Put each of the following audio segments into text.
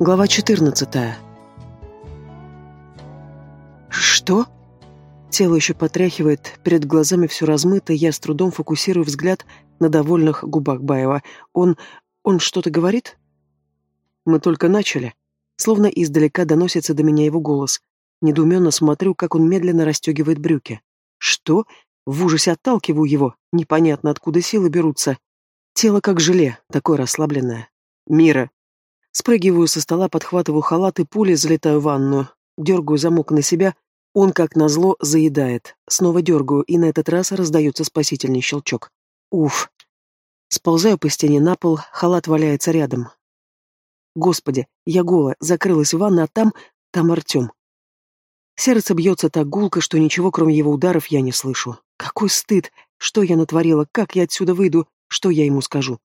Глава 14. Что? Тело еще потряхивает, перед глазами все размыто, я с трудом фокусирую взгляд на довольных губах Баева. Он... он что-то говорит? Мы только начали. Словно издалека доносится до меня его голос. Недоуменно смотрю, как он медленно расстегивает брюки. Что? В ужасе отталкиваю его. Непонятно, откуда силы берутся. Тело как желе, такое расслабленное. Мира, Спрыгиваю со стола, подхватываю халат и пулей залетаю в ванную. Дергаю замок на себя, он, как назло, заедает. Снова дергаю, и на этот раз раздается спасительный щелчок. Уф. Сползаю по стене на пол, халат валяется рядом. Господи, я голая, закрылась в ванной, а там... там Артем. Сердце бьется так гулко, что ничего, кроме его ударов, я не слышу. Какой стыд! Что я натворила? Как я отсюда выйду? Что я ему скажу?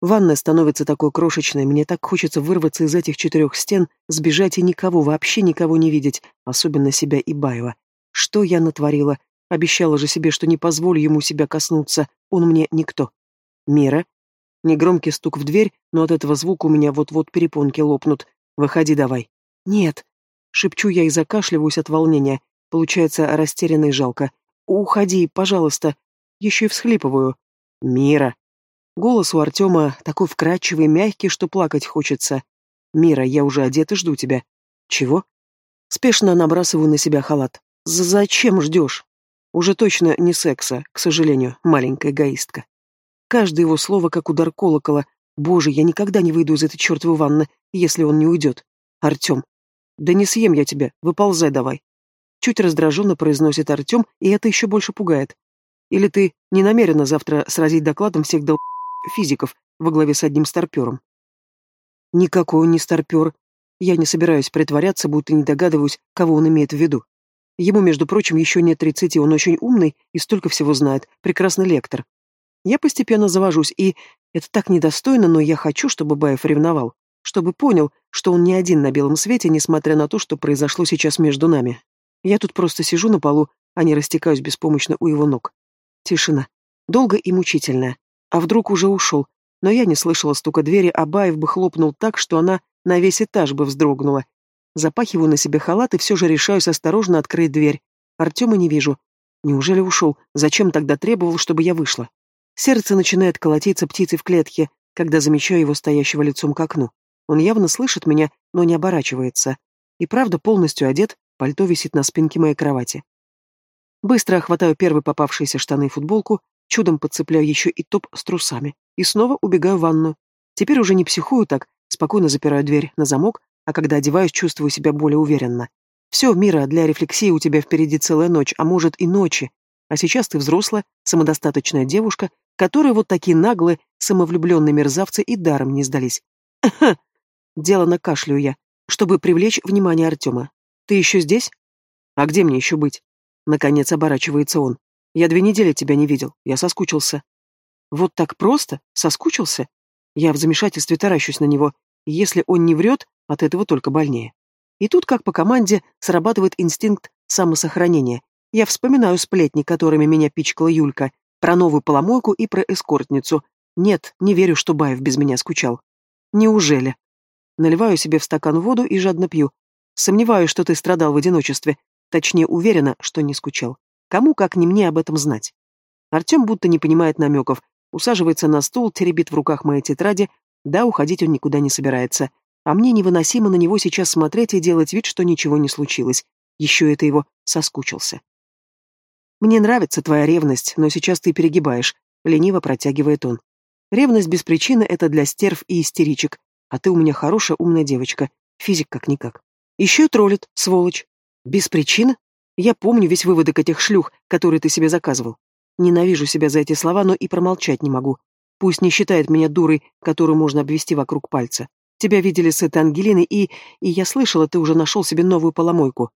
Ванная становится такой крошечной, мне так хочется вырваться из этих четырех стен, сбежать и никого, вообще никого не видеть, особенно себя и Баева. Что я натворила? Обещала же себе, что не позволю ему себя коснуться, он мне никто. Мира? Негромкий стук в дверь, но от этого звука у меня вот-вот перепонки лопнут. Выходи давай. Нет. Шепчу я и закашливаюсь от волнения. Получается растерянно и жалко. Уходи, пожалуйста. Еще и всхлипываю. Мира. Голос у Артема такой вкрадчивый мягкий, что плакать хочется. «Мира, я уже одет и жду тебя». «Чего?» Спешно набрасываю на себя халат. «Зачем ждешь?» Уже точно не секса, к сожалению, маленькая эгоистка. Каждое его слово как удар колокола. Боже, я никогда не выйду из этой чертовой ванны, если он не уйдет. Артем. Да не съем я тебя, выползай давай. Чуть раздраженно произносит Артем, и это еще больше пугает. Или ты не намерена завтра сразить докладом всех дол физиков во главе с одним старпером. Никакой он не старпер. Я не собираюсь притворяться, будто не догадываюсь, кого он имеет в виду. Ему, между прочим, еще нет тридцати, он очень умный и столько всего знает, прекрасный лектор. Я постепенно завожусь, и это так недостойно, но я хочу, чтобы Баев ревновал, чтобы понял, что он не один на белом свете, несмотря на то, что произошло сейчас между нами. Я тут просто сижу на полу, а не растекаюсь беспомощно у его ног. Тишина. Долго и мучительная. А вдруг уже ушел? Но я не слышала стука двери, а Баев бы хлопнул так, что она на весь этаж бы вздрогнула. Запахиваю на себе халат и все же решаюсь осторожно открыть дверь. Артема не вижу. Неужели ушел? Зачем тогда требовал, чтобы я вышла? Сердце начинает колотиться птицей в клетке, когда замечаю его стоящего лицом к окну. Он явно слышит меня, но не оборачивается. И правда полностью одет, пальто висит на спинке моей кровати. Быстро хватаю первые попавшиеся штаны и футболку, Чудом подцепляю еще и топ с трусами. И снова убегаю в ванную. Теперь уже не психую так, спокойно запираю дверь на замок, а когда одеваюсь, чувствую себя более уверенно. Все, Мира, для рефлексии у тебя впереди целая ночь, а может и ночи. А сейчас ты взрослая, самодостаточная девушка, которой вот такие наглые, самовлюбленные мерзавцы и даром не сдались. Дело накашляю я, чтобы привлечь внимание Артема. Ты еще здесь? А где мне еще быть? Наконец оборачивается он. Я две недели тебя не видел, я соскучился. Вот так просто? Соскучился? Я в замешательстве таращусь на него. Если он не врет, от этого только больнее. И тут, как по команде, срабатывает инстинкт самосохранения. Я вспоминаю сплетни, которыми меня пичкала Юлька, про новую поломойку и про эскортницу. Нет, не верю, что Баев без меня скучал. Неужели? Наливаю себе в стакан воду и жадно пью. Сомневаюсь, что ты страдал в одиночестве. Точнее, уверена, что не скучал. Кому, как не мне, об этом знать? Артем будто не понимает намеков, усаживается на стул, теребит в руках мои тетради, да, уходить он никуда не собирается. А мне невыносимо на него сейчас смотреть и делать вид, что ничего не случилось. Еще это его соскучился. «Мне нравится твоя ревность, но сейчас ты перегибаешь», — лениво протягивает он. «Ревность без причины — это для стерв и истеричек, а ты у меня хорошая умная девочка, физик как-никак. Еще троллит, сволочь. Без причины? Я помню весь выводок этих шлюх, которые ты себе заказывал. Ненавижу себя за эти слова, но и промолчать не могу. Пусть не считает меня дурой, которую можно обвести вокруг пальца. Тебя видели с этой Ангелиной, и... И я слышала, ты уже нашел себе новую поломойку.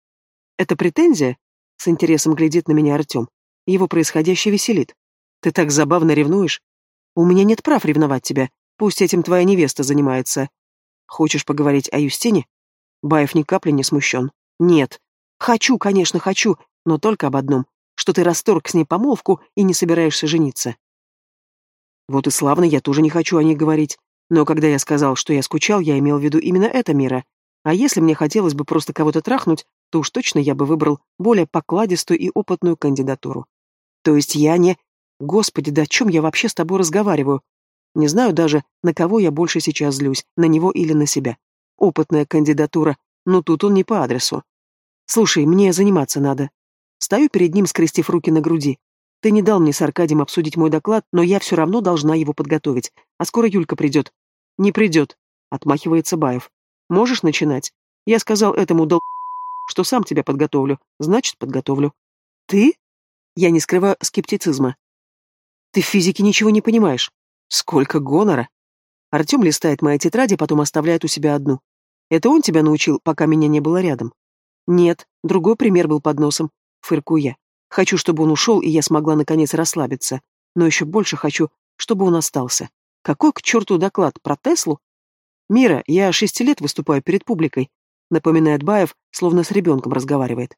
Это претензия? С интересом глядит на меня Артем. Его происходящее веселит. Ты так забавно ревнуешь. У меня нет прав ревновать тебя. Пусть этим твоя невеста занимается. Хочешь поговорить о Юстине? Баев ни капли не смущен. Нет, Хочу, конечно, хочу, но только об одном, что ты расторг с ней помолвку и не собираешься жениться. Вот и славно, я тоже не хочу о ней говорить. Но когда я сказал, что я скучал, я имел в виду именно это, Мира. А если мне хотелось бы просто кого-то трахнуть, то уж точно я бы выбрал более покладистую и опытную кандидатуру. То есть я не... Господи, да о чем я вообще с тобой разговариваю? Не знаю даже, на кого я больше сейчас злюсь, на него или на себя. Опытная кандидатура, но тут он не по адресу. Слушай, мне заниматься надо. Стою перед ним, скрестив руки на груди. Ты не дал мне с Аркадием обсудить мой доклад, но я все равно должна его подготовить. А скоро Юлька придет. Не придет, отмахивается Баев. Можешь начинать? Я сказал этому дол... что сам тебя подготовлю. Значит, подготовлю. Ты? Я не скрываю скептицизма. Ты в физике ничего не понимаешь. Сколько гонора. Артем листает мои тетради, потом оставляет у себя одну. Это он тебя научил, пока меня не было рядом? Нет, другой пример был под носом. Фыркую я. Хочу, чтобы он ушел, и я смогла наконец расслабиться. Но еще больше хочу, чтобы он остался. Какой к черту доклад? Про Теслу? Мира, я шести лет выступаю перед публикой, напоминает Баев, словно с ребенком разговаривает.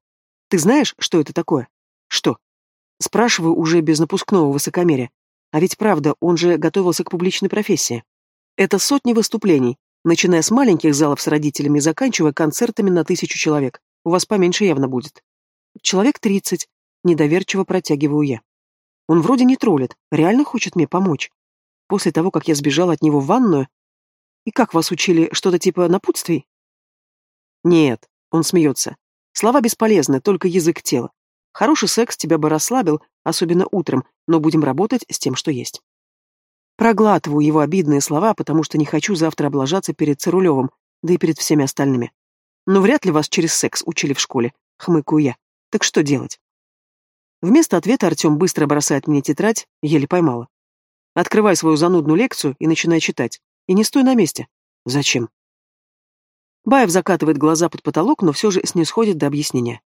Ты знаешь, что это такое? Что? Спрашиваю уже без напускного высокомерия. А ведь правда, он же готовился к публичной профессии. Это сотни выступлений, начиная с маленьких залов с родителями и заканчивая концертами на тысячу человек. У вас поменьше явно будет. Человек тридцать. Недоверчиво протягиваю я. Он вроде не троллит, реально хочет мне помочь. После того, как я сбежала от него в ванную... И как вас учили, что-то типа напутствий? Нет, он смеется. Слова бесполезны, только язык тела. Хороший секс тебя бы расслабил, особенно утром, но будем работать с тем, что есть. Проглатываю его обидные слова, потому что не хочу завтра облажаться перед Цирулевым, да и перед всеми остальными. Но вряд ли вас через секс учили в школе, хмыкаю я. Так что делать? Вместо ответа Артем быстро бросает мне тетрадь, еле поймала. Открывай свою занудную лекцию и начинай читать. И не стой на месте. Зачем? Баев закатывает глаза под потолок, но все же снисходит до объяснения.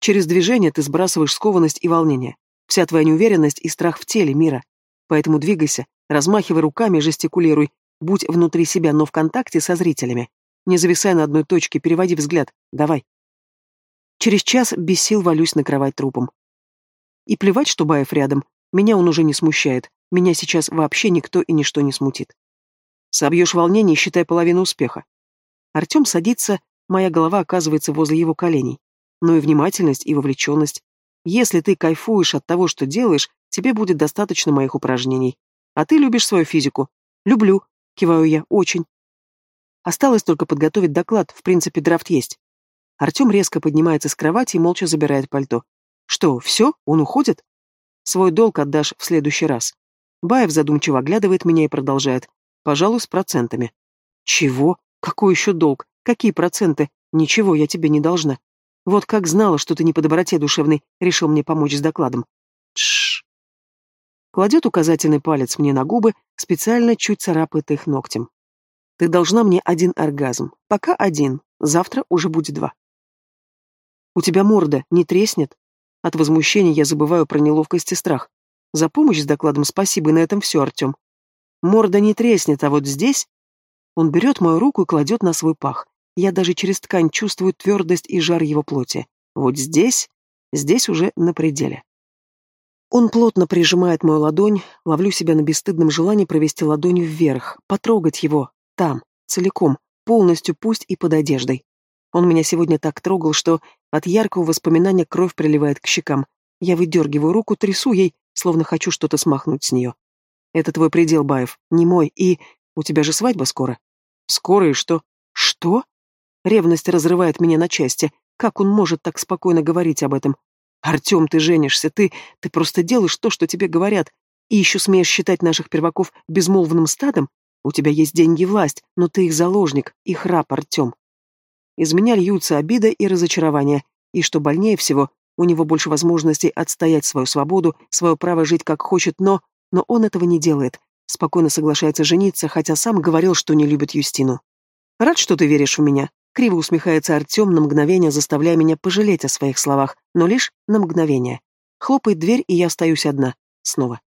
Через движение ты сбрасываешь скованность и волнение. Вся твоя неуверенность и страх в теле мира. Поэтому двигайся, размахивай руками, жестикулируй, будь внутри себя, но в контакте со зрителями. Не зависай на одной точке, переводи взгляд. Давай. Через час без сил валюсь на кровать трупом. И плевать, что Баев рядом. Меня он уже не смущает. Меня сейчас вообще никто и ничто не смутит. Собьешь волнение, считай половину успеха. Артем садится, моя голова оказывается возле его коленей. Но и внимательность, и вовлеченность. Если ты кайфуешь от того, что делаешь, тебе будет достаточно моих упражнений. А ты любишь свою физику. Люблю, киваю я, очень. Осталось только подготовить доклад, в принципе, драфт есть. Артем резко поднимается с кровати и молча забирает пальто. Что, все? Он уходит? Свой долг отдашь в следующий раз. Баев задумчиво оглядывает меня и продолжает. Пожалуй, с процентами. Чего? Какой еще долг? Какие проценты? Ничего я тебе не должна. Вот как знала, что ты не по доброте душевной решил мне помочь с докладом. Тш. Кладет указательный палец мне на губы, специально чуть царапает их ногтем. Ты должна мне один оргазм. Пока один. Завтра уже будет два. У тебя морда не треснет? От возмущения я забываю про неловкость и страх. За помощь с докладом спасибо, и на этом все, Артем. Морда не треснет, а вот здесь... Он берет мою руку и кладет на свой пах. Я даже через ткань чувствую твердость и жар его плоти. Вот здесь... Здесь уже на пределе. Он плотно прижимает мою ладонь, ловлю себя на бесстыдном желании провести ладонью вверх, потрогать его, там, целиком, полностью, пусть и под одеждой. Он меня сегодня так трогал, что от яркого воспоминания кровь приливает к щекам. Я выдергиваю руку, трясу ей, словно хочу что-то смахнуть с нее. Это твой предел, Баев, не мой, и... У тебя же свадьба скоро. Скоро и что? Что? Ревность разрывает меня на части. Как он может так спокойно говорить об этом? Артем, ты женишься, ты... Ты просто делаешь то, что тебе говорят. И еще смеешь считать наших перваков безмолвным стадом? У тебя есть деньги и власть, но ты их заложник, их раб, Артем. Из меня льются обида и разочарование, и, что больнее всего, у него больше возможностей отстоять свою свободу, свое право жить как хочет, но... Но он этого не делает. Спокойно соглашается жениться, хотя сам говорил, что не любит Юстину. «Рад, что ты веришь в меня», — криво усмехается Артем на мгновение, заставляя меня пожалеть о своих словах, но лишь на мгновение. Хлопает дверь, и я остаюсь одна. Снова.